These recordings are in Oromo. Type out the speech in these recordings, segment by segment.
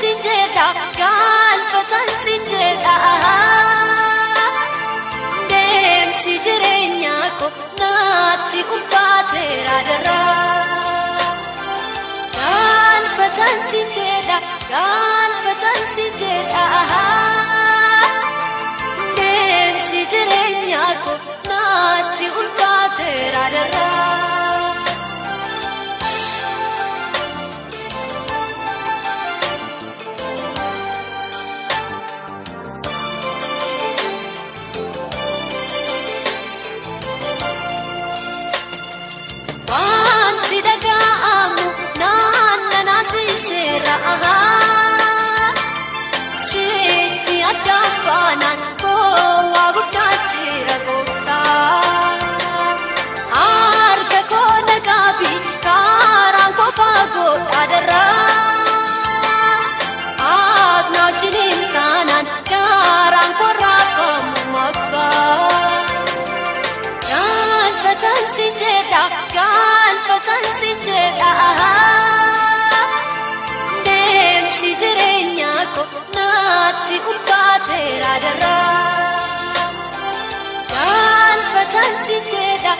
si jedha Gaalfatan si jedha Deemsi jireenyaa ko naatti ulfaateera daraa Gaalfatan si jedha ati kun kaatera daraa. Gaanfataan si jedha.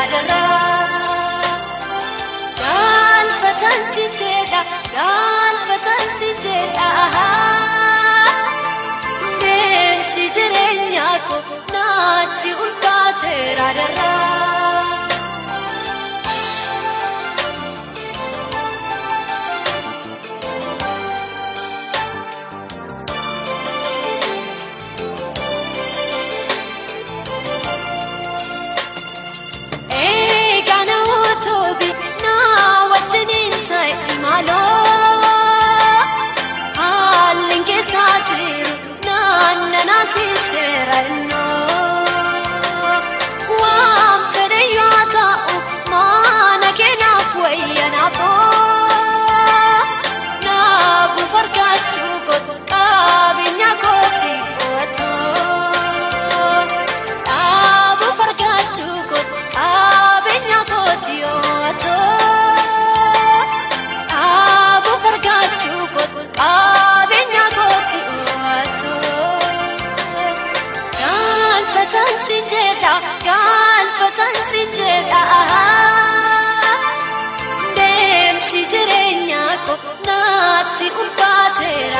adalah dan fatan sinteda dan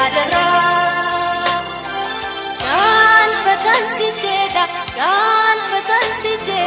न् वचन् सि चे गान वचन्सि चे